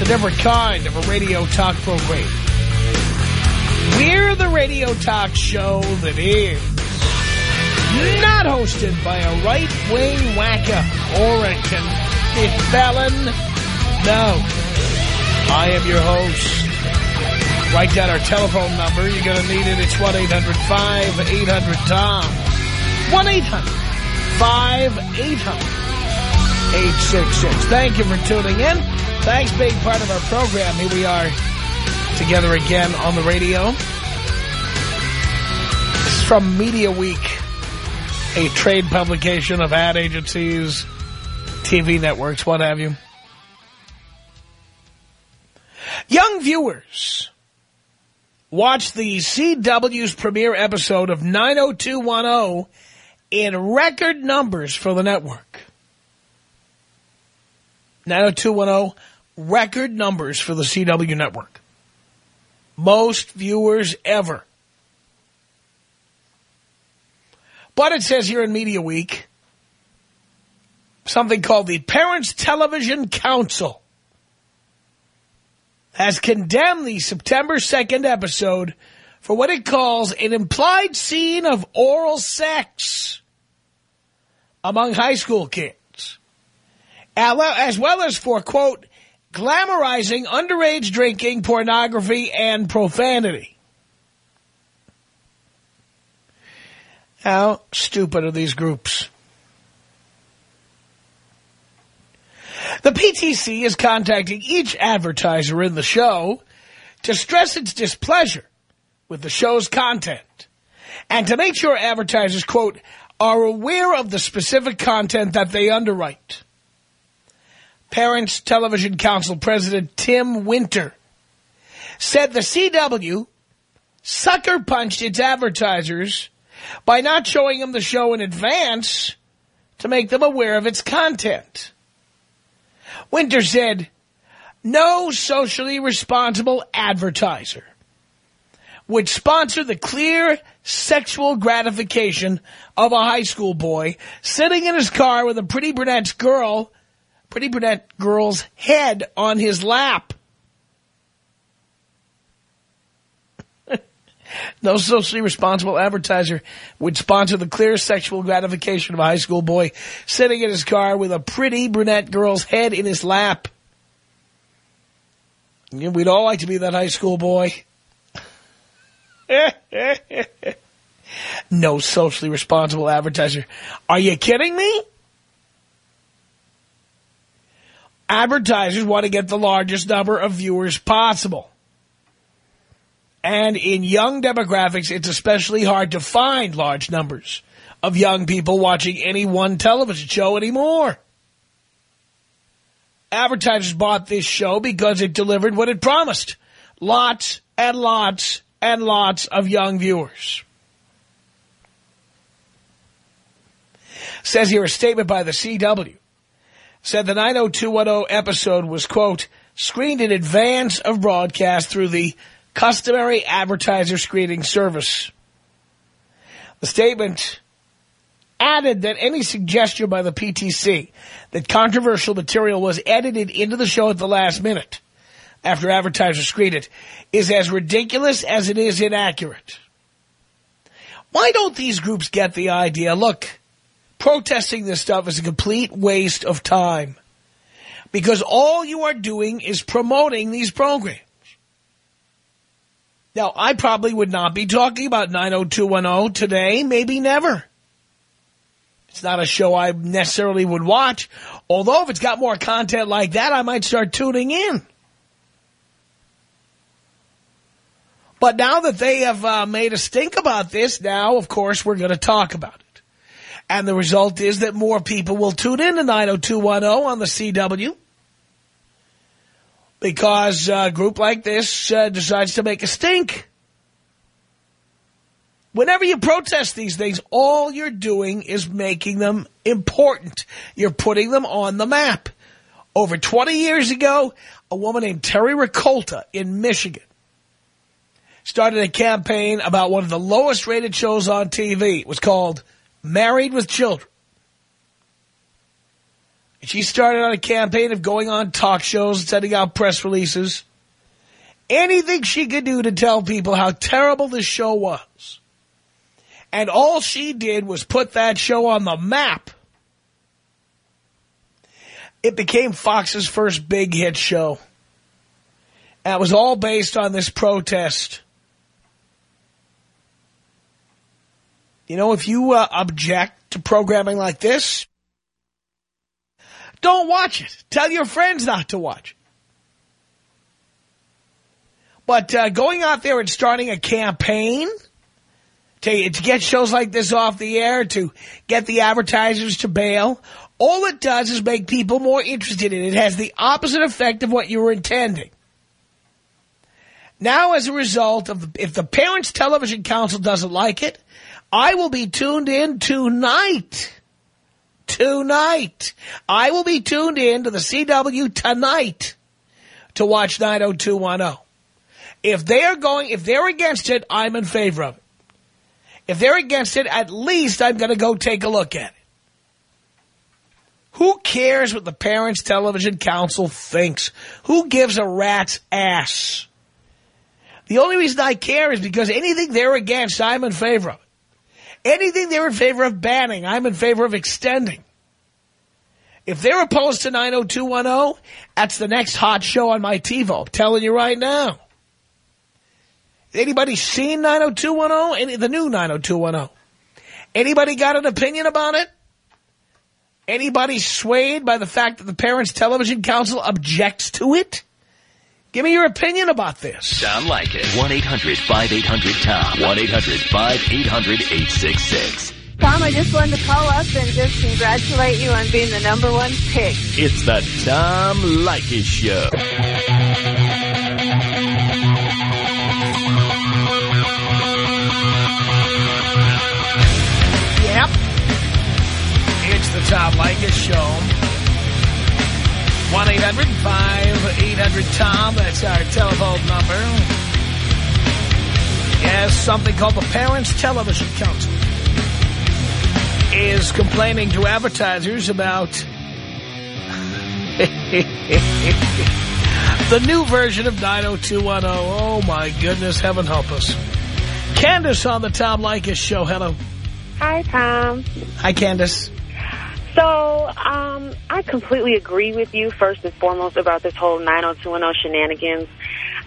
It's a different kind of a radio talk program. We're the radio talk show that is not hosted by a right-wing whacker or a convicted felon. No, I am your host. Write down our telephone number. You're going to need it. It's 1-800-5800-TOM. 1-800-5800-866. Thank you for tuning in. Thanks being part of our program. Here we are together again on the radio. This is from Media Week, a trade publication of ad agencies, TV networks, what have you. Young viewers, watch the CW's premiere episode of 90210 in record numbers for the network. 90210, record numbers for the CW network. Most viewers ever. But it says here in Media Week, something called the Parents Television Council has condemned the September 2nd episode for what it calls an implied scene of oral sex among high school kids, as well as for, quote, glamorizing underage drinking, pornography, and profanity. How stupid are these groups? The PTC is contacting each advertiser in the show to stress its displeasure with the show's content and to make sure advertisers, quote, are aware of the specific content that they underwrite. Parents Television Council President Tim Winter said the CW sucker punched its advertisers by not showing them the show in advance to make them aware of its content. Winter said, no socially responsible advertiser would sponsor the clear sexual gratification of a high school boy sitting in his car with a pretty brunette girl, pretty brunette girl's head on his lap. no socially responsible advertiser would sponsor the clear sexual gratification of a high school boy sitting in his car with a pretty brunette girl's head in his lap. We'd all like to be that high school boy. no socially responsible advertiser. Are you kidding me? Advertisers want to get the largest number of viewers possible. And in young demographics, it's especially hard to find large numbers of young people watching any one television show anymore. Advertisers bought this show because it delivered what it promised. Lots and lots and lots of young viewers. Says here a statement by the CW. Said the 90210 episode was, quote, screened in advance of broadcast through the customary advertiser screening service. The statement added that any suggestion by the PTC that controversial material was edited into the show at the last minute after advertisers screened it is as ridiculous as it is inaccurate. Why don't these groups get the idea? Look, protesting this stuff is a complete waste of time because all you are doing is promoting these programs. Now, I probably would not be talking about 90210 today, maybe never. It's not a show I necessarily would watch, although if it's got more content like that, I might start tuning in. But now that they have uh, made a stink about this, now, of course, we're going to talk about it. And the result is that more people will tune in to 90210 on the CW. because a group like this uh, decides to make a stink. Whenever you protest these things, all you're doing is making them important. You're putting them on the map. Over 20 years ago, a woman named Terry Rakolta in Michigan started a campaign about one of the lowest rated shows on TV. It was called Married with Children. She started on a campaign of going on talk shows and sending out press releases. Anything she could do to tell people how terrible this show was. And all she did was put that show on the map. It became Fox's first big hit show. And it was all based on this protest. You know, if you uh, object to programming like this, don't watch it. Tell your friends not to watch. But uh, going out there and starting a campaign to, to get shows like this off the air, to get the advertisers to bail, all it does is make people more interested in it. It has the opposite effect of what you were intending. Now, as a result of, if the Parents Television Council doesn't like it, I will be tuned in tonight. Tonight. I will be tuned in to the CW tonight to watch 90210. If they're going, if they're against it, I'm in favor of it. If they're against it, at least I'm going to go take a look at it. Who cares what the Parents Television Council thinks? Who gives a rat's ass? The only reason I care is because anything they're against, I'm in favor of. Anything they're in favor of banning, I'm in favor of extending. If they're opposed to 90210, that's the next hot show on my TiVo. I'm telling you right now. Anybody seen 90210? Any, the new 90210? Anybody got an opinion about it? Anybody swayed by the fact that the Parents Television Council objects to it? Give me your opinion about this. Tom Leykis. 1-800-5800-TOM. 1-800-5800-866. Tom, I just wanted to call up and just congratulate you on being the number one pick. It's the Tom Leykis Show. Yep. It's the Tom Leykis Show. 1-800-5800-TOM. That's our telephone number. Yes, something called the Parents Television Council is complaining to advertisers about the new version of 90210. Oh, my goodness, heaven help us. Candace on the Tom Leykis Show. Hello. Hi, Tom. Hi, Candace. So, um, I completely agree with you, first and foremost, about this whole 90210 shenanigans.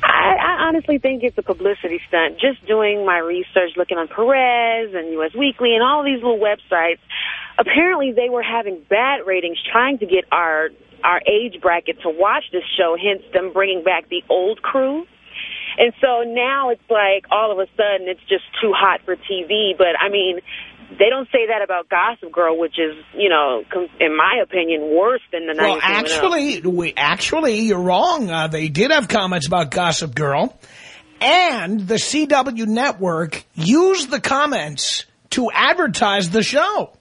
I, I honestly think it's a publicity stunt. Just doing my research, looking on Perez and U.S. Weekly and all these little websites, apparently they were having bad ratings trying to get our our age bracket to watch this show, hence them bringing back the old crew. And so now it's like all of a sudden it's just too hot for TV. But, I mean, they don't say that about Gossip Girl, which is, you know, in my opinion, worse than the Well, actually, we, actually, you're wrong. Uh, they did have comments about Gossip Girl. And the CW network used the comments to advertise the show.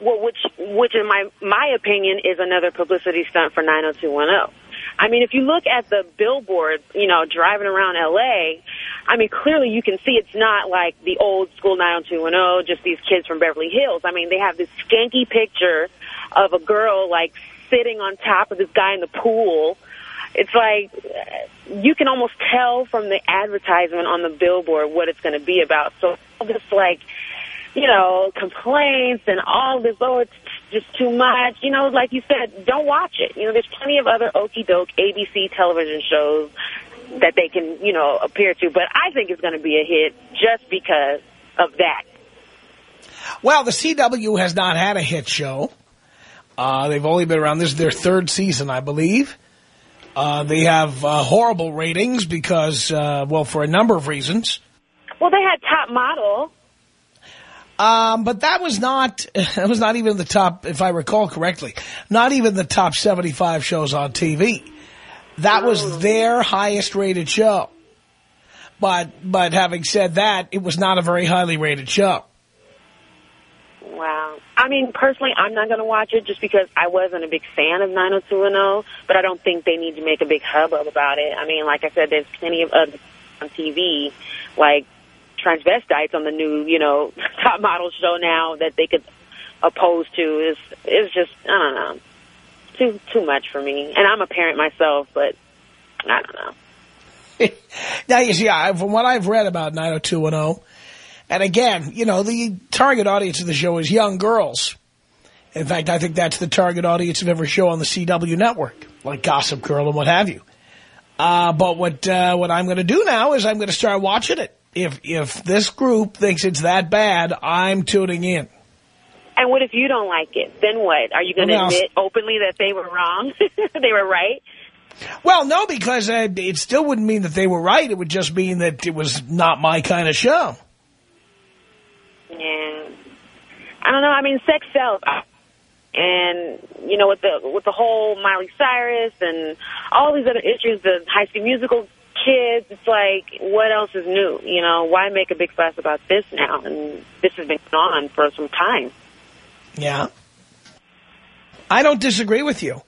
Well, which, which in my, my opinion, is another publicity stunt for 90210. I mean, if you look at the billboard, you know, driving around L.A., I mean, clearly you can see it's not like the old school 90210, just these kids from Beverly Hills. I mean, they have this skanky picture of a girl, like, sitting on top of this guy in the pool. It's like, uh, you can almost tell from the advertisement on the billboard what it's going to be about. So all this, like, you know, complaints and all this, oh, it's just too much. You know, like you said, don't watch it. You know, there's plenty of other okey doke ABC television shows that they can, you know, appear to. But I think it's going to be a hit just because of that. Well, the CW has not had a hit show. Uh, they've only been around. This is their third season, I believe. Uh, they have uh, horrible ratings because, uh, well, for a number of reasons. Well, they had Top Model. Um, but that was not, that was not even the top, if I recall correctly, not even the top 75 shows on TV. That was their highest rated show. But, but having said that, it was not a very highly rated show. Wow. I mean, personally, I'm not going to watch it just because I wasn't a big fan of 90210, but I don't think they need to make a big hubbub about it. I mean, like I said, there's plenty of other on TV, like transvestites on the new, you know, top model show now that they could oppose to. Is is just I don't know, too too much for me. And I'm a parent myself, but I don't know. now you see, I, from what I've read about 90210, and again, you know, the target audience of the show is young girls. In fact, I think that's the target audience of every show on the CW network, like Gossip Girl and what have you. Uh, but what uh, what I'm going to do now is I'm going to start watching it. If if this group thinks it's that bad, I'm tuning in. And what if you don't like it? Then what? Are you going to well, admit openly that they were wrong? they were right? Well, no, because uh, it still wouldn't mean that they were right. It would just mean that it was not my kind of show. Yeah. I don't know. I mean, sex sells. And, you know, with the with the whole Miley Cyrus and all these other issues, the High School Musical kids, it's like, what else is new? You know, why make a big fuss about this now? And this has been going on for some time. Yeah. I don't disagree with you.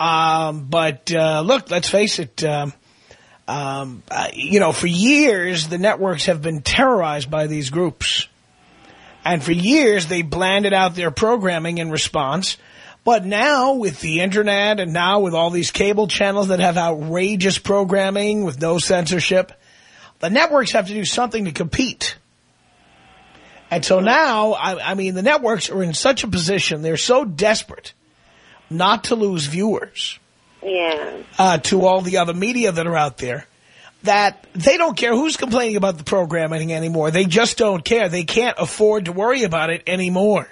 Um, but, uh, look, let's face it, um, um, uh, you know, for years, the networks have been terrorized by these groups. And for years, they blanded out their programming in response. But now, with the Internet and now with all these cable channels that have outrageous programming with no censorship, the networks have to do something to compete. And so now, I, I mean, the networks are in such a position, they're so desperate not to lose viewers yeah. uh, to all the other media that are out there that they don't care who's complaining about the programming anymore. They just don't care. They can't afford to worry about it anymore.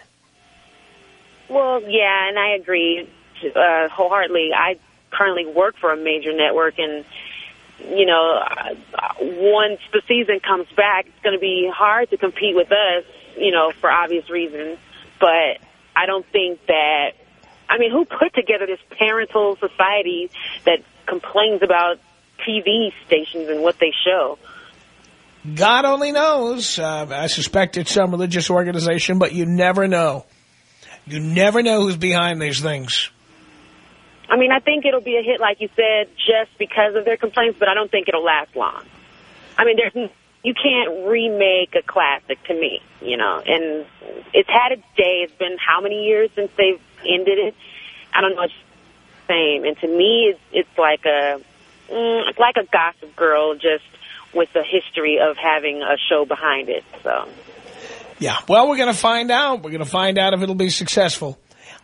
Well, yeah, and I agree uh, wholeheartedly. I currently work for a major network, and, you know, uh, once the season comes back, it's going to be hard to compete with us, you know, for obvious reasons. But I don't think that, I mean, who put together this parental society that complains about TV stations and what they show. God only knows. Uh, I suspect it's some religious organization, but you never know. You never know who's behind these things. I mean, I think it'll be a hit, like you said, just because of their complaints, but I don't think it'll last long. I mean, there's you can't remake a classic to me, you know, and it's had its day. It's been how many years since they've ended it? I don't know. It's the same. And to me, it's, it's like a mm, like a Gossip Girl, just with the history of having a show behind it. So. Yeah, well, we're going to find out. We're going to find out if it'll be successful.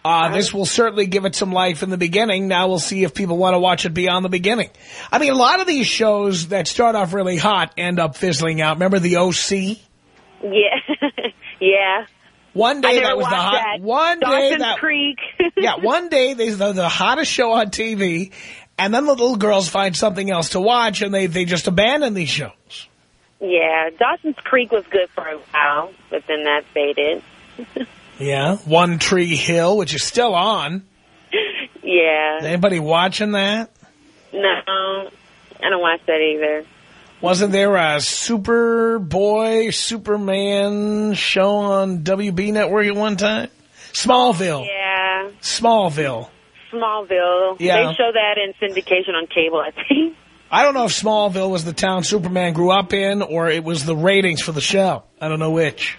Uh, this will certainly give it some life in the beginning. Now we'll see if people want to watch it beyond the beginning. I mean, a lot of these shows that start off really hot end up fizzling out. Remember the OC? Yeah. yeah. One day that was the hot. That. One Dawson's day that. Creek. yeah, one day they the, the hottest show on TV, and then the little girls find something else to watch, and they, they just abandon these shows. Yeah, Dawson's Creek was good for a while, but then that faded. yeah, One Tree Hill, which is still on. Yeah. Is anybody watching that? No, I don't watch that either. Wasn't there a Superboy, Superman show on WB Network at one time? Smallville. Yeah. Smallville. Smallville. Yeah. They show that in syndication on cable, I think. I don't know if Smallville was the town Superman grew up in or it was the ratings for the show. I don't know which.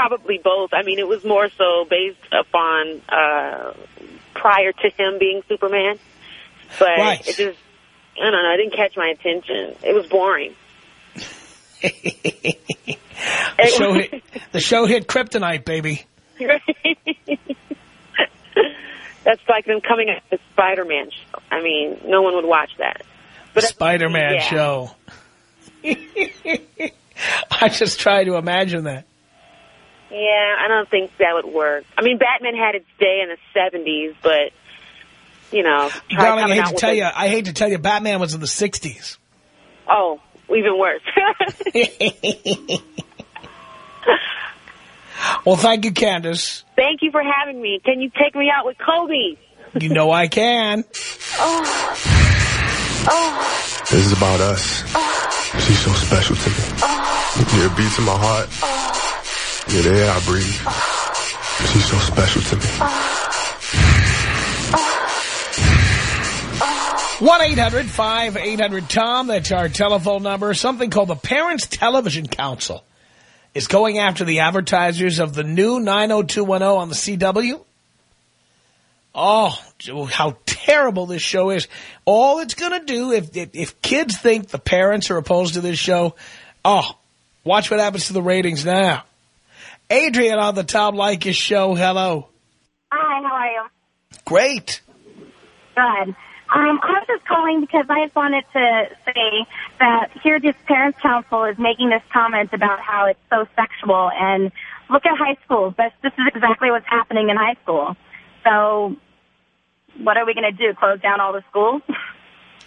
Probably both. I mean, it was more so based upon uh, prior to him being Superman. But right. it just, I don't know, it didn't catch my attention. It was boring. the, show hit, the show hit kryptonite, baby. That's like them coming at with Spider-Man show. I mean, no one would watch that. But Spider-Man yeah. show. I just try to imagine that. Yeah, I don't think that would work. I mean, Batman had its day in the 70s, but, you know. Darling, I hate to tell you, I hate to tell you, Batman was in the 60s. Oh, even worse. well, thank you, Candace. Thank you for having me. Can you take me out with Kobe? You know I can. oh. Oh. This is about us. Oh. She's so special to me. Oh. Yeah, it beats in my heart. Oh. Yeah, the air I breathe. She's so special to me. One eight hundred 800 tom That's our telephone number. Something called the Parents Television Council is going after the advertisers of the new 90210 on the CW. Oh, how terrible this show is. All it's going to do, if, if, if kids think the parents are opposed to this show, oh, watch what happens to the ratings now. Adrian on the Tom Leykis show. Hello. Hi, how are you? Great. Good. Um, I was just calling because I just wanted to say that here this Parents Council is making this comment about how it's so sexual. And look at high school. This, this is exactly what's happening in high school. So what are we going to do, close down all the schools?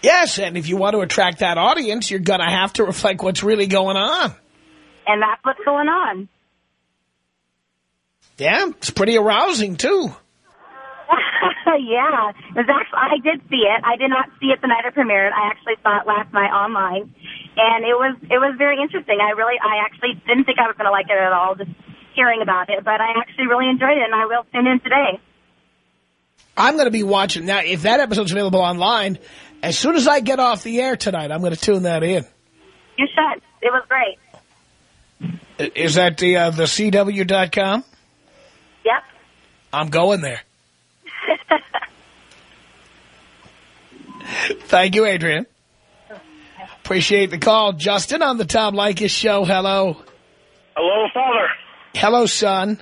Yes, and if you want to attract that audience, you're going to have to reflect what's really going on. And that's what's going on. Yeah, it's pretty arousing, too. yeah, it actually, I did see it. I did not see it the night it premiered. I actually saw it last night online, and it was it was very interesting. I really, I actually didn't think I was going to like it at all, just hearing about it, but I actually really enjoyed it, and I will tune in today. I'm going to be watching now. If that episode's available online, as soon as I get off the air tonight, I'm going to tune that in. You should. It was great. Is that the uh, the CW.com? Yep. I'm going there. Thank you, Adrian. Appreciate the call. Justin on the Tom Leykis show. Hello. Hello, Father. Hello, son.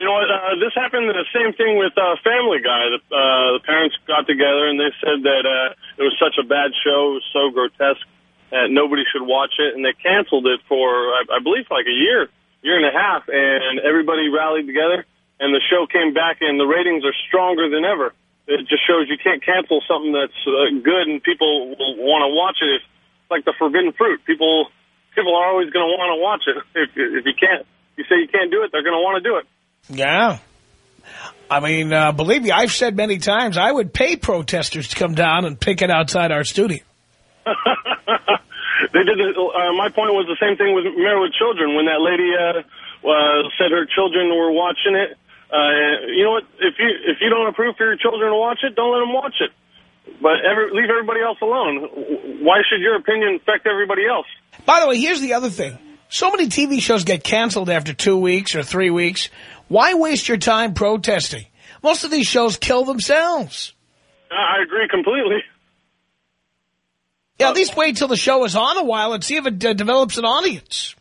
You know what? Uh, this happened the same thing with uh, Family Guy. The, uh, the parents got together and they said that uh, it was such a bad show, it was so grotesque that nobody should watch it, and they canceled it for, I, I believe, like a year, year and a half, and everybody rallied together, and the show came back, and the ratings are stronger than ever. It just shows you can't cancel something that's uh, good, and people will want to watch it. It's like the forbidden fruit. People people are always going to want to watch it. If, if you can't, you say you can't do it, they're going to want to do it. Yeah. I mean, uh, believe me, I've said many times I would pay protesters to come down and pick it outside our studio. they did. The, uh, my point was the same thing with Married with Children when that lady uh, uh, said her children were watching it. Uh, you know what? If you if you don't approve for your children to watch it, don't let them watch it. But every, leave everybody else alone. Why should your opinion affect everybody else? By the way, here's the other thing. So many TV shows get canceled after two weeks or three weeks. Why waste your time protesting? Most of these shows kill themselves. I agree completely. Yeah, at least wait till the show is on a while and see if it uh, develops an audience.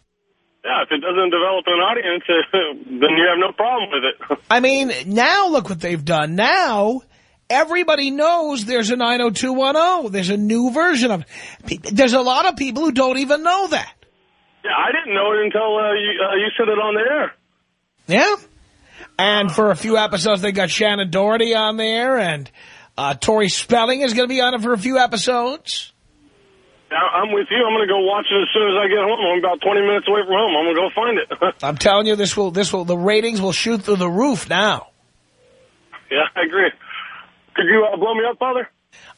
Yeah, if it doesn't develop an audience, then you have no problem with it. I mean, now look what they've done. Now, everybody knows there's a 90210. There's a new version of it. There's a lot of people who don't even know that. Yeah, I didn't know it until uh, you, uh, you said it on the air. Yeah. And for a few episodes, they got Shannen Doherty on there, and uh, Tori Spelling is going to be on it for a few episodes. I'm with you. I'm going to go watch it as soon as I get home. I'm about 20 minutes away from home. I'm going to go find it. I'm telling you, this will, this will, the ratings will shoot through the roof now. Yeah, I agree. Could you uh, blow me up, Father?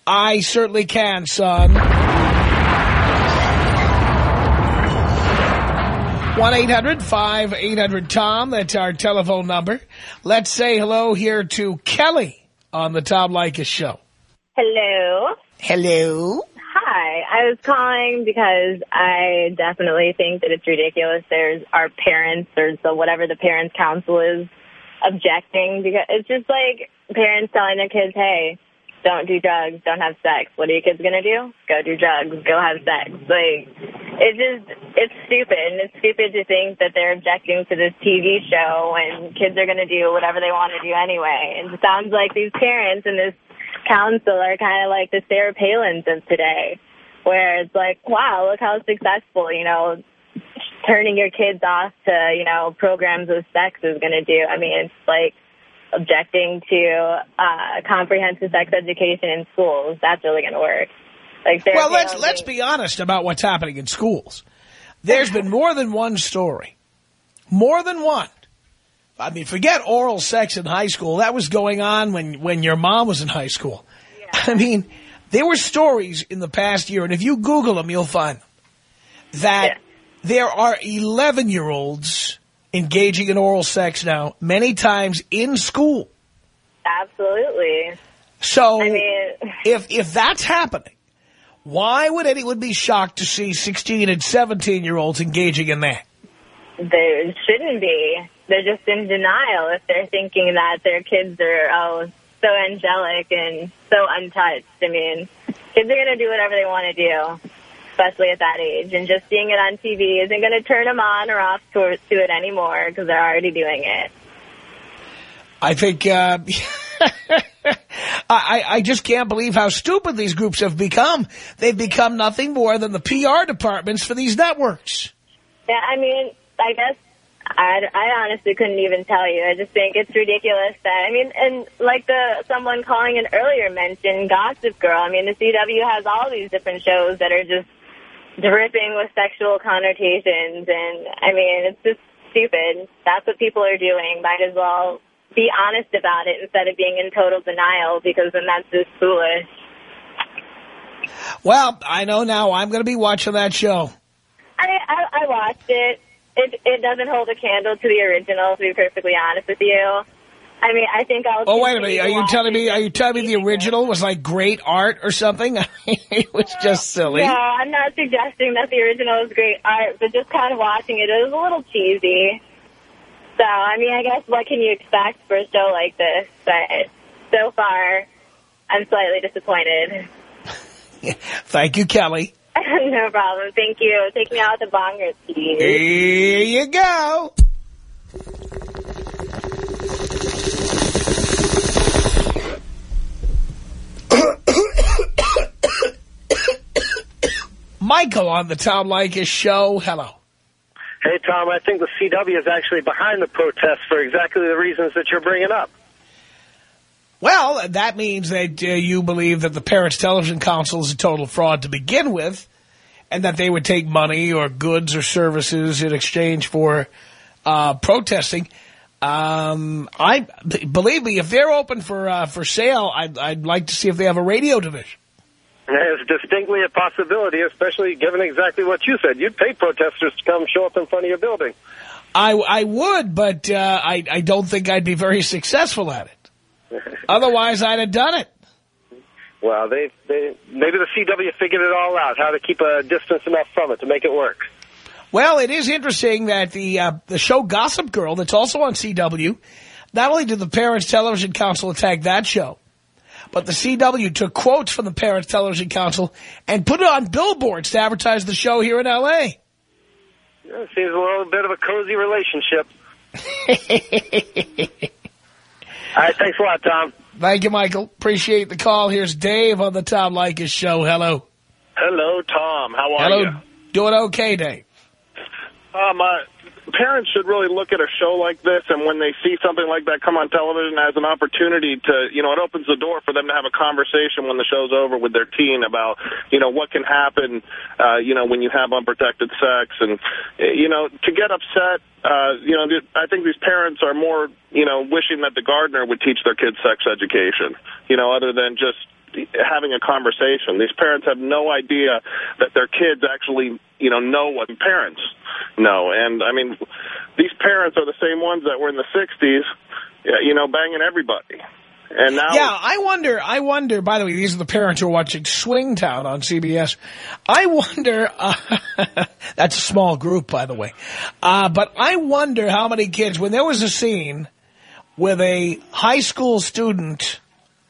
I certainly can, son. 1-800-5800-TOM. That's our telephone number. Let's say hello here to Kelly on the Tom Leykis show. Hello. Hello. Hi. I was calling because I definitely think that it's ridiculous. There's our parents or the whatever the parents council is objecting because it's just like parents telling their kids, hey, don't do drugs, don't have sex. What are your kids going to do? Go do drugs, go have sex. Like, it just, it's stupid. And it's stupid to think that they're objecting to this TV show and kids are going to do whatever they want to do anyway. And it sounds like these parents in this council are kind of like the Sarah Palins of today, where it's like, wow, look how successful, you know, turning your kids off to, you know, programs with sex is going to do. I mean, it's like, objecting to uh, comprehensive sex education in schools. That's really going to work. Like, well, let's let's be honest about what's happening in schools. There's been more than one story, more than one. I mean, forget oral sex in high school. That was going on when when your mom was in high school. Yeah. I mean, There were stories in the past year, and if you Google them, you'll find them, that Yeah. there are 11-year-olds engaging in oral sex now, many times in school. Absolutely. So I mean, if if that's happening, why would anyone be shocked to see 16 and 17-year-olds engaging in that? There shouldn't be. They're just in denial if they're thinking that their kids are, oh, so angelic and so untouched. I mean, kids are going to do whatever they want to do, especially at that age. And just seeing it on TV isn't going to turn them on or off to, to it anymore because they're already doing it. I think uh, I, I just can't believe how stupid these groups have become. They've become nothing more than the PR departments for these networks. Yeah, I mean, I guess I, I honestly couldn't even tell you. I just think it's ridiculous that, I mean, and like the someone calling in earlier mentioned Gossip Girl. I mean, the CW has all these different shows that are just dripping with sexual connotations. And, I mean, it's just stupid. That's what people are doing. Might as well be honest about it instead of being in total denial because then that's just foolish. Well, I know now I'm going to be watching that show. I, I I watched it. It it doesn't hold a candle to the original. To be perfectly honest with you, I mean, I think I'll. Oh, wait a minute. Are you telling me, are you telling me the original was like great art or something? it was just silly. No, I'm not suggesting that the original is great art, but just kind of watching it, it was a little cheesy. So, I mean, I guess what can you expect for a show like this? But so far, I'm slightly disappointed. Thank you, Kelly. no problem. Thank you. Take me out with the bongers, please. Here you go. Michael on the Tom Leykis show. Hello. Hey, Tom, I think the CW is actually behind the protests for exactly the reasons that you're bringing up. Well, that means that uh, you believe that the Parents Television Council is a total fraud to begin with, and that they would take money or goods or services in exchange for uh, protesting. Um, I believe me, if they're open for uh, for sale, I'd, I'd like to see if they have a radio division. It's distinctly a possibility, especially given exactly what you said. You'd pay protesters to come show up in front of your building. I I would, but uh, I I don't think I'd be very successful at it. Otherwise, I'd have done it. Well, they, they maybe the CW figured it all out, how to keep a distance enough from it to make it work. Well, it is interesting that the uh, the show Gossip Girl, that's also on CW, not only did the Parents Television Council attack that show, but the CW took quotes from the Parents Television Council and put it on billboards to advertise the show here in L.A. Yeah, it seems a little bit of a cozy relationship. All right, thanks a lot, Tom. Thank you, Michael. Appreciate the call. Here's Dave on the Tom Leykis show. Hello. Hello, Tom. How are Hello. you? Doing okay, Dave. Uh, parents should really look at a show like this, and when they see something like that come on television as an opportunity to, you know, it opens the door for them to have a conversation when the show's over with their teen about, you know, what can happen, uh, you know, when you have unprotected sex. And, you know, to get upset, uh, you know, I think these parents are more, you know, wishing that the gardener would teach their kids sex education, you know, other than just having a conversation. These parents have no idea that their kids actually, you know, know what parents know. And, I mean, these parents are the same ones that were in the 60s, you know, banging everybody. And now... Yeah, I wonder, I wonder, by the way, these are the parents who are watching Swingtown on CBS. I wonder, uh, that's a small group, by the way, uh, but I wonder how many kids, when there was a scene with a high school student,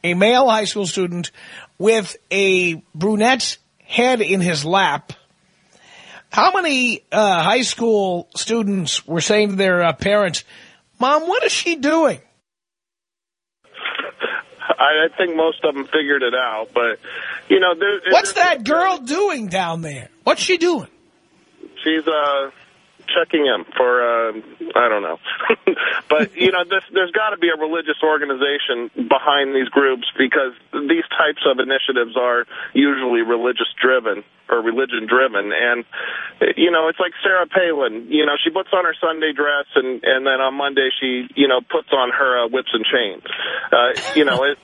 a male high school student with a brunette head in his lap, how many uh, high school students were saying to their uh, parents, Mom, what is she doing? I, I think most of them figured it out, but, you know... There, What's that girl doing down there? What's she doing? She's, uh... checking him for, uh, I don't know. but, you know, this, there's got to be a religious organization behind these groups because these types of initiatives are usually religious-driven or religion-driven. And, you know, it's like Sarah Palin. You know, she puts on her Sunday dress and, and then on Monday she, you know, puts on her uh, whips and chains. Uh, you know, it...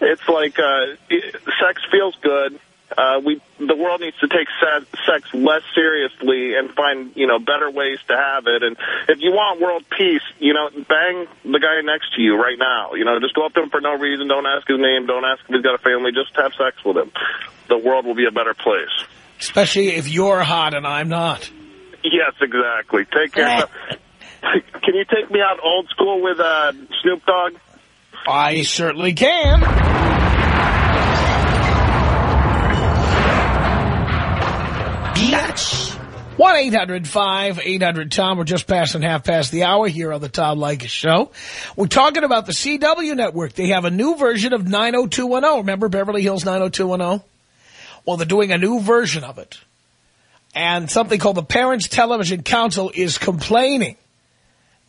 It's like uh, sex feels good. Uh, we the world needs to take sex less seriously and find you know better ways to have it. And if you want world peace, you know, bang the guy next to you right now. You know, just go up to him for no reason. Don't ask his name. Don't ask if he's got a family. Just have sex with him. The world will be a better place. Especially if you're hot and I'm not. Yes, exactly. Take care. Can you take me out old school with uh, Snoop Dogg? I certainly can. Yes. 1-800-5800-TOM. We're just passing half past the hour here on the Tom Leykis Show. We're talking about the CW network. They have a new version of 90210. Remember Beverly Hills 90210? Well, they're doing a new version of it. And something called the Parents Television Council is complaining,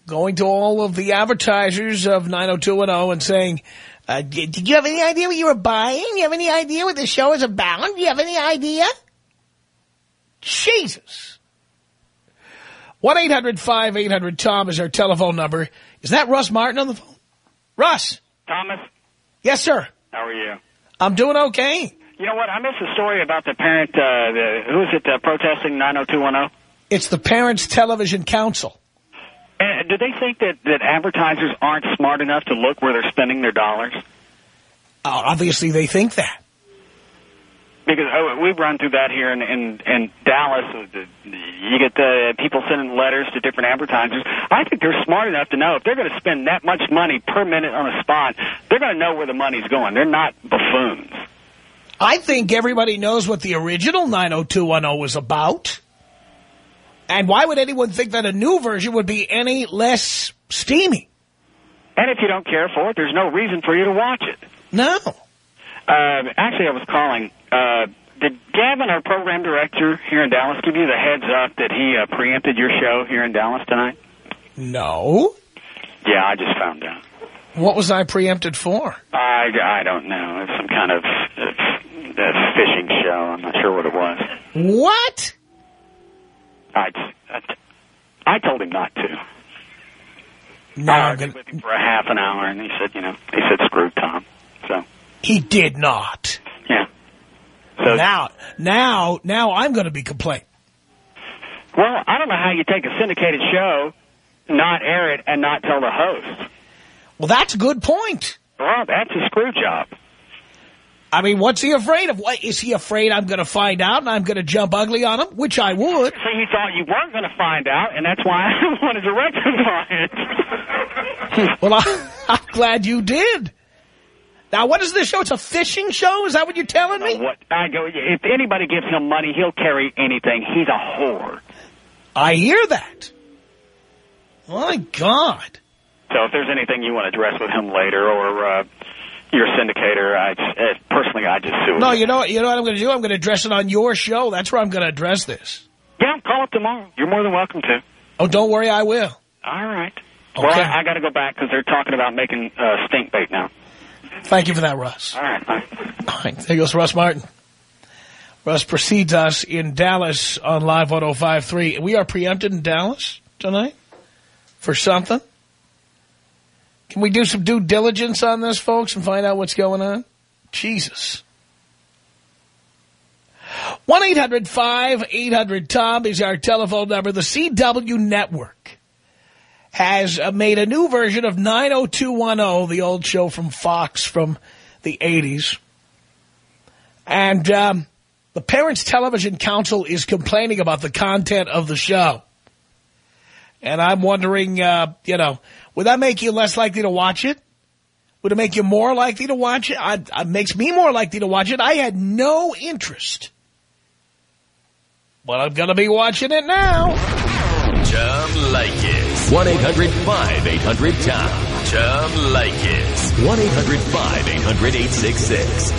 going to all of the advertisers of 90210 and saying, uh, did you have any idea what you were buying? Do you have any idea what the show is about? Do you have any idea? Jesus. 1-800-5800-TOM is our telephone number. Is that Russ Martin on the phone? Russ. Thomas? Yes, sir. How are you? I'm doing okay. You know what? I missed the story about the parent, uh, the, who is it uh, protesting 90210? It's the Parents Television Council. And do they think that, that advertisers aren't smart enough to look where they're spending their dollars? Oh, obviously they think that. Because oh, we run through that here in, in, in Dallas. You get the people sending letters to different advertisers. I think they're smart enough to know if they're going to spend that much money per minute on a spot, they're going to know where the money's going. They're not buffoons. I think everybody knows what the original 90210 was about. And why would anyone think that a new version would be any less steamy? And if you don't care for it, there's no reason for you to watch it. No. Uh, actually, I was calling. Uh, did Gavin, our program director here in Dallas, give you the heads up that he uh, preempted your show here in Dallas tonight? No. Yeah, I just found out. What was I preempted for? I, I don't know. It's some kind of uh, fishing show. I'm not sure what it was. What? I, I, I told him not to. No, I was with him for a half an hour, and he said, you know, he said, screw Tom. So He did not. So now, now, now I'm going to be complaining. Well, I don't know how you take a syndicated show, not air it, and not tell the host. Well, that's a good point. Well, that's a screw job. I mean, what's he afraid of? What, is he afraid I'm going to find out and I'm going to jump ugly on him? Which I would. So you thought you weren't going to find out, and that's why I wanted to rectify it. well, I, I'm glad you did. Now, what is this show? It's a fishing show? Is that what you're telling me? Uh, what I go, if anybody gives him money, he'll carry anything. He's a whore. I hear that. My God. So if there's anything you want to address with him later, or uh, your syndicator, I uh, personally, I just sue him. No, you know, you know what I'm going to do? I'm going to address it on your show. That's where I'm going to address this. Yeah, call up tomorrow. You're more than welcome to. Oh, don't worry, I will. All right. Okay. Well, I, I got to go back because they're talking about making uh, stink bait now. Thank you for that, Russ. All right. All right. There goes Russ Martin. Russ precedes us in Dallas on Live 105.3. We are preempted in Dallas tonight for something. Can we do some due diligence on this, folks, and find out what's going on? Jesus. 1-800-5800-TOM is our telephone number. The CW Network has uh, made a new version of 90210, the old show from Fox from the 80s. And um, the Parents Television Council is complaining about the content of the show. And I'm wondering, uh, you know, would that make you less likely to watch it? Would it make you more likely to watch it? It makes me more likely to watch it. I had no interest. But I'm going to be watching it now. Tom Leykis. 1-800-5800-TOM. Tom Leykis. 1-800-5800-866.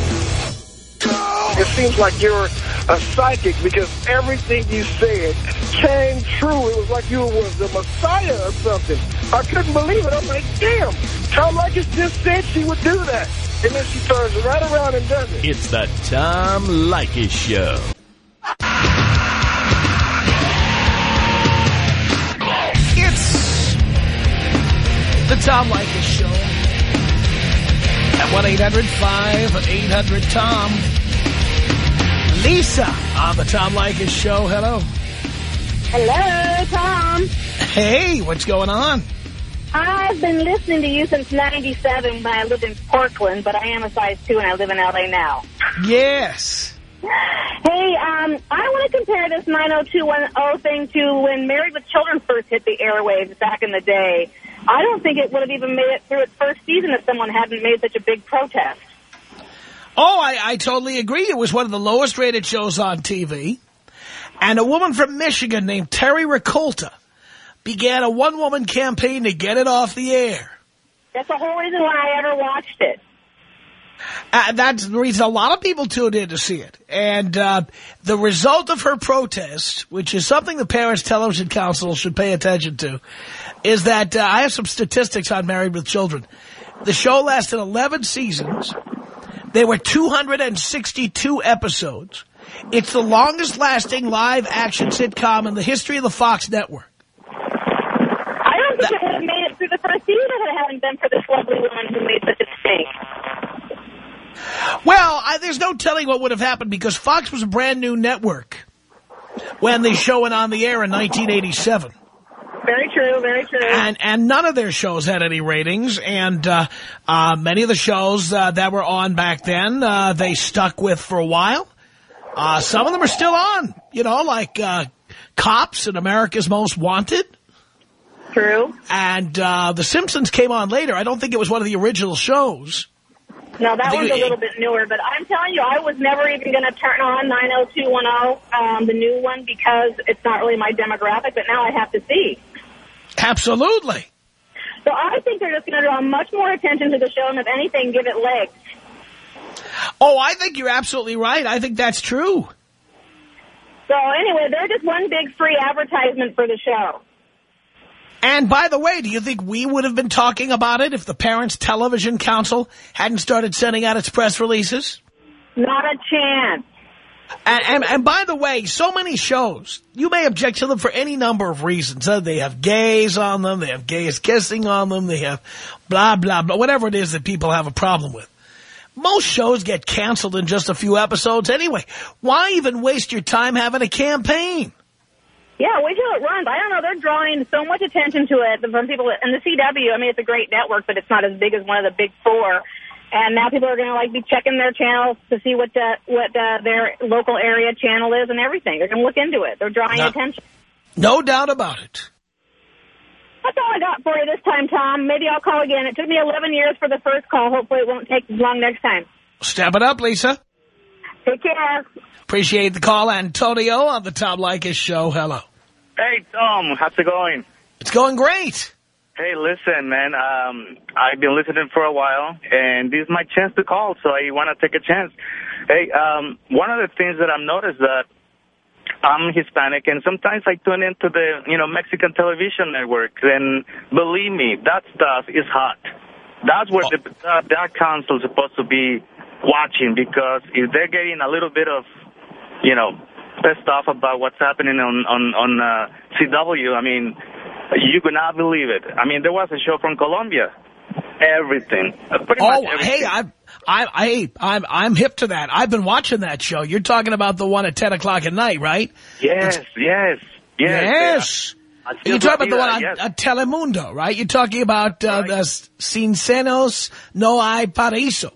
It seems like you're a psychic because everything you said came true. It was like you was the Messiah or something. I couldn't believe it. I'm like, damn, Tom Leykis just said she would do that. And then she turns right around and does it. It's the Tom Leykis Show. Tom Leykis Show. At 1-800-5800-TOM. Lisa on the Tom Leykis show. Hello. Hello, Tom. Hey, what's going on? I've been listening to you since 97 when I lived in Portland, but I am a size 2 and I live in L.A. now. Yes. Hey, um, I want to compare this 90210 thing to when Married with Children first hit the airwaves back in the day. I don't think it would have even made it through its first season if someone hadn't made such a big protest. Oh, I, I totally agree. It was one of the lowest rated shows on TV. And a woman from Michigan named Terry Rakolta began a one-woman campaign to get it off the air. That's the whole reason why I ever watched it. Uh, that's the reason a lot of people tuned in to see it. And uh, the result of her protest, which is something the Parents Television Council should pay attention to, is that uh, I have some statistics on Married with Children. The show lasted 11 seasons. There were 262 episodes. It's the longest lasting live action sitcom in the history of the Fox network. I don't think it would have made it through the first season if it hadn't been for this lovely woman who made such a mistake. Well, I, there's no telling what would have happened because Fox was a brand new network when the show went on the air in 1987. True, very true. And and none of their shows had any ratings, and uh, uh, many of the shows uh, that were on back then, uh, they stuck with for a while. Uh, some of them are still on, you know, like uh, Cops and America's Most Wanted. True. And uh, The Simpsons came on later. I don't think it was one of the original shows. No, that one's a little bit newer, but I'm telling you, I was never even going to turn on 90210, um, the new one, because it's not really my demographic, but now I have to see. Absolutely. So I think they're just going to draw much more attention to the show, and if anything, give it legs. Oh, I think you're absolutely right. I think that's true. So anyway, they're just one big free advertisement for the show. And by the way, do you think we would have been talking about it if the Parents Television Council hadn't started sending out its press releases? Not a chance. And, and, and by the way, so many shows, you may object to them for any number of reasons. Uh, they have gays on them, they have gays kissing on them, they have blah, blah, blah, whatever it is that people have a problem with. Most shows get canceled in just a few episodes anyway. Why even waste your time having a campaign? Yeah, wait till it runs. I don't know. They're drawing so much attention to it from people. And the CW, I mean, it's a great network, but it's not as big as one of the big four. And now people are going to like be checking their channels to see what the, what uh, their local area channel is and everything. They're going to look into it. They're drawing No. attention. No doubt about it. That's all I got for you this time, Tom. Maybe I'll call again. It took me 11 years for the first call. Hopefully it won't take as long next time. Step it up, Lisa. Take care. Appreciate the call. Antonio on the Tom Leykis show. Hello. Hey, Tom, how's it going? It's going great. Hey, listen, man, um, I've been listening for a while, and this is my chance to call, so I want to take a chance. Hey, um, one of the things that I've noticed that I'm Hispanic, and sometimes I tune into the, you know, Mexican television networks, and believe me, that stuff is hot. That's what the, that, that council is supposed to be watching, because if they're getting a little bit of, you know, pissed off about what's happening on on on uh, CW. I mean, you could not believe it. I mean, there was a show from Colombia. Everything, pretty Oh, everything. hey, I'm, I, I, I'm, I'm hip to that. I've been watching that show. You're talking about the one at 10 o'clock at night, right? yes, yes, yes, Yes. I You're talking about the one on, yes. on Telemundo, right? You're talking about uh, the Sin Senos No Hay Paraíso.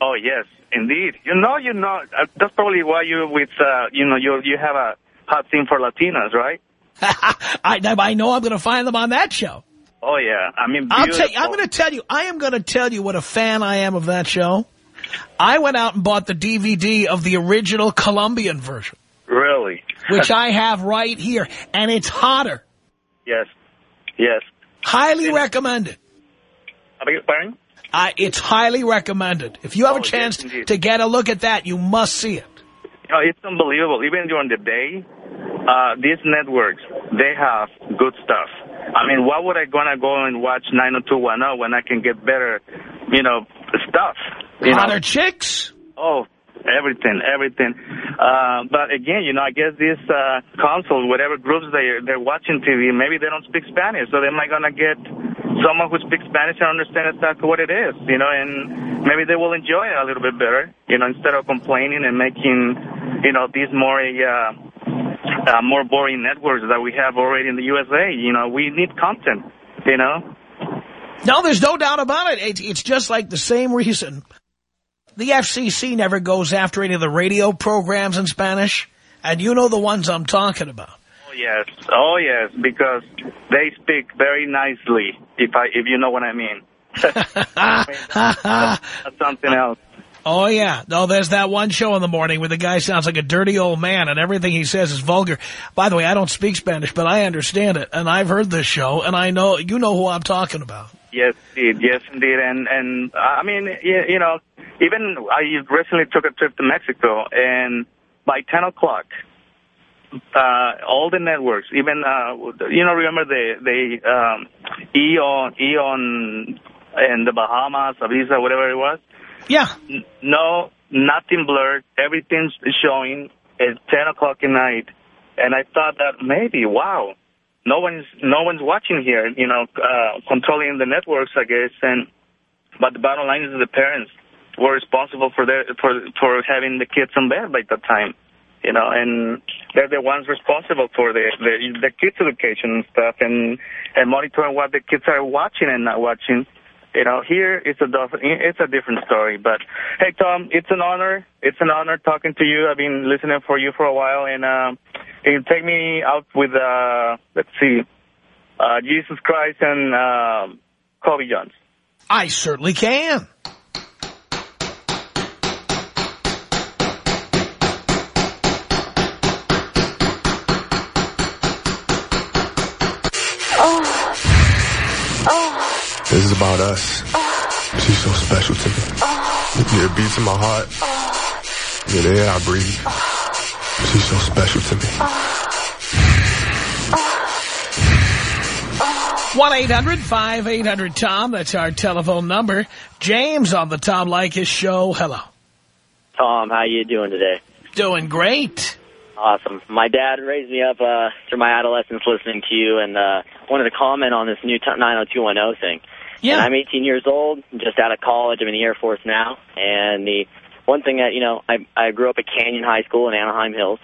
Oh yes, indeed. You know, you know. Uh, that's probably why you with uh, you know you you have a hot thing for Latinas, right? I, I know I'm going to find them on that show. Oh yeah. I mean, I'll tell you, I'm going to tell you, I am going to tell you what a fan I am of that show. I went out and bought the DVD of the original Colombian version, really. which I have right here, and it's hotter. Yes, yes. Highly recommended. I beg your pardon? I, it's highly recommended. If you have Oh, a chance yes, to get a look at that, you must see it. You know, it's unbelievable. Even during the day, uh, these networks, they have good stuff. I mean, why would I gonna go and watch 90210 when I can get better, you know, stuff? You know? Hotter chicks. Oh, everything, everything. Uh, but again, you know, I guess these uh, consoles, whatever groups they they're watching TV, maybe they don't speak Spanish, so they're not gonna get, someone who speaks Spanish and understands exactly what it is, you know, and maybe they will enjoy it a little bit better, you know, instead of complaining and making, you know, these more, uh, uh, more boring networks that we have already in the USA. You know, we need content, you know. No, there's no doubt about it. It's, it's just like the same reason the FCC never goes after any of the radio programs in Spanish, and you know the ones I'm talking about. Yes, oh yes, because they speak very nicely. If I, if you know what I mean. That's something else. Oh, yeah. No, there's that one show in the morning where the guy sounds like a dirty old man and everything he says is vulgar. By the way, I don't speak Spanish, but I understand it. And I've heard this show, and I know you know who I'm talking about. Yes, indeed. Yes, indeed. And, and I mean, you, know, even I recently took a trip to Mexico, and by 10 o'clock, all the networks, even, uh, you know, remember the, the um, Eon, Eon in the Bahamas, Avisa, whatever it was? Yeah. No, nothing blurred. Everything's showing at 10 o'clock at night. And I thought that maybe, wow, no one's no one's watching here, you know, uh, controlling the networks, I guess. And But the bottom line is the parents were responsible for their, for, for having the kids in bed by that time. You know, and they're the ones responsible for the, the the kids' education and stuff, and and monitoring what the kids are watching and not watching you know, here it's a it's a different story. But hey, Tom, it's an honor. It's an honor talking to you. I've been listening for you for a while, and um, you take me out with uh, let's see, uh, Jesus Christ and uh, Kobe Jones. I certainly can. About us. She's so special to me. Yeah, it beats in my heart. Yeah, the air I breathe. She's so special to me. 1-800-5800-TOM. That's our telephone number. James on the Tom Leykis show. Hello. Tom, how you doing today? Doing great. Awesome. My dad raised me up uh, through my adolescence listening to you and uh, wanted to comment on this new 90210 thing. Yeah. And I'm 18 years old, just out of college. I'm in the Air Force now. And the one thing that, you know, I, I grew up at Canyon High School in Anaheim Hills.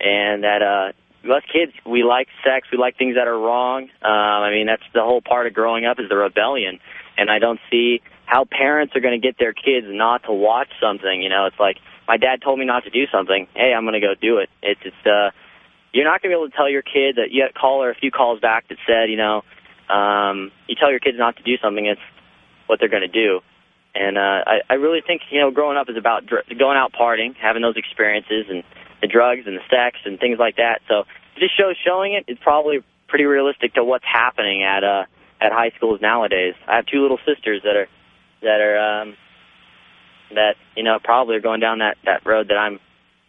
And that uh, us kids, we like sex. We like things that are wrong. Um, I mean, that's the whole part of growing up is the rebellion. And I don't see how parents are going to get their kids not to watch something. You know, it's like my dad told me not to do something. Hey, I'm going to go do it. It's, it's, uh, you're not going to be able to tell your kid that you had a call or a few calls back that said, you know, um, you tell your kids not to do something, it's what they're going to do. And uh, I, I really think, you know, growing up is about dr going out partying, having those experiences, and the drugs and the sex and things like that. So this show's showing it's probably pretty realistic to what's happening at uh, at high schools nowadays. I have two little sisters that are that are um, that you know probably are going down that that road that I'm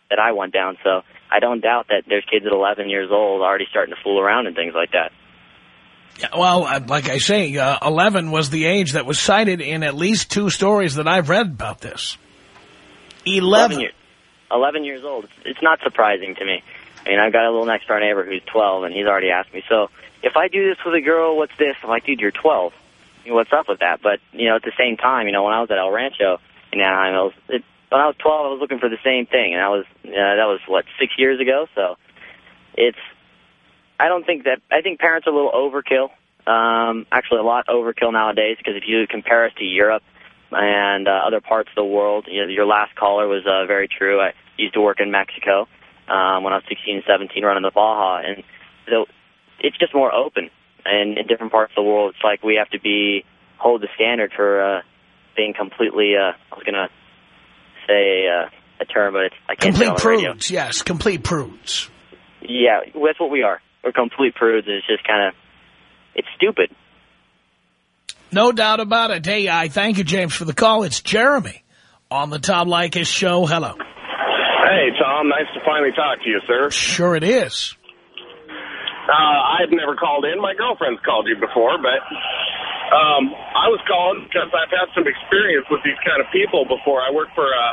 that I went down. So I don't doubt that there's kids at 11 years old already starting to fool around and things like that. Well, uh, like I say, uh, 11 was the age that was cited in at least two stories that I've read about this. 11. 11, year, 11 years old. It's, not surprising to me. I mean, I've got a little next door neighbor who's 12, and he's already asked me, so if I do this with a girl, what's this? I'm like, dude, you're 12. What's up with that? But, you know, at the same time, you know, when I was at El Rancho in Anaheim, I was, it, when I was 12, I was looking for the same thing, and I was, uh, that was, what, six years ago? So it's, I don't think that, I think parents are a little overkill. Um, actually, a lot overkill nowadays because if you compare us to Europe and uh, other parts of the world, you know, your last caller was uh, very true. I used to work in Mexico um, when I was 16 and 17 running the Baja, and so it's just more open. And in different parts of the world, it's like we have to be hold the standard for uh, being completely. Uh, I was going to say uh, a term, but it's I can't complete say on the prudes, radio. yes, complete prudes. Yeah, that's what we are. We're complete prudes. and It's just kind of, it's stupid. No doubt about it. Hey, I thank you, James, for the call. It's Jeremy on the Tom Leykis show. Hello. Hey, Tom. Nice to finally talk to you, sir. Sure it is. Uh, I've never called in. My girlfriend's called you before, but um, I was calling because I've had some experience with these kind of people before. I work for a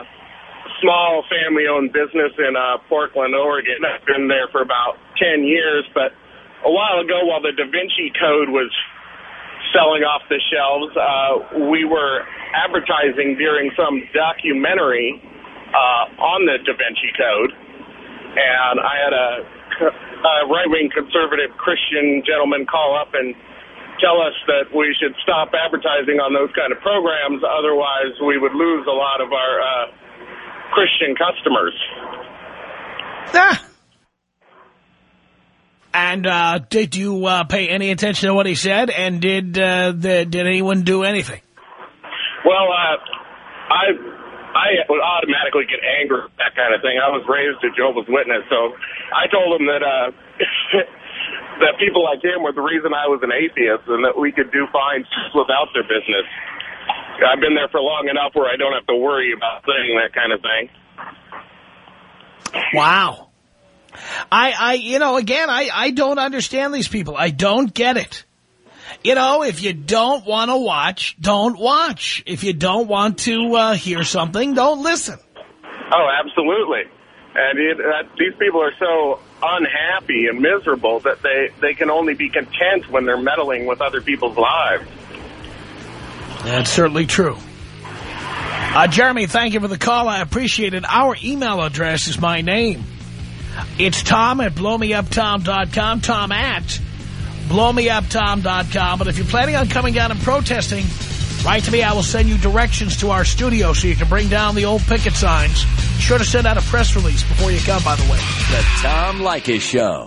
small family-owned business in uh, Portland, Oregon. I've been there for about 10 years, but a while ago, while the Da Vinci Code was selling off the shelves. Uh, we were advertising during some documentary uh, on the Da Vinci Code, and I had a, a right-wing conservative Christian gentleman call up and tell us that we should stop advertising on those kind of programs, otherwise we would lose a lot of our uh, Christian customers. Ah. And uh, did you uh, pay any attention to what he said? And did uh, the, did anyone do anything? Well, uh, I I would automatically get angry at that kind of thing. I was raised a Jehovah's Witness, so I told him that uh, that people like him were the reason I was an atheist, and that we could do fine without their business. I've been there for long enough where I don't have to worry about saying that kind of thing. Wow. I, I, you know, again, I, I don't understand these people. I don't get it. You know, if you don't want to watch, don't watch. If you don't want to uh, hear something, don't listen. Oh, absolutely. And it, uh, these people are so unhappy and miserable that they, they can only be content when they're meddling with other people's lives. That's certainly true. Uh, Jeremy, thank you for the call. I appreciate it. Our email address is my name. It's Tom at blowmeuptom.com, Tom at blowmeuptom.com. But if you're planning on coming down and protesting, write to me. I will send you directions to our studio so you can bring down the old picket signs. Be sure to send out a press release before you come, by the way. The Tom Leykis Show.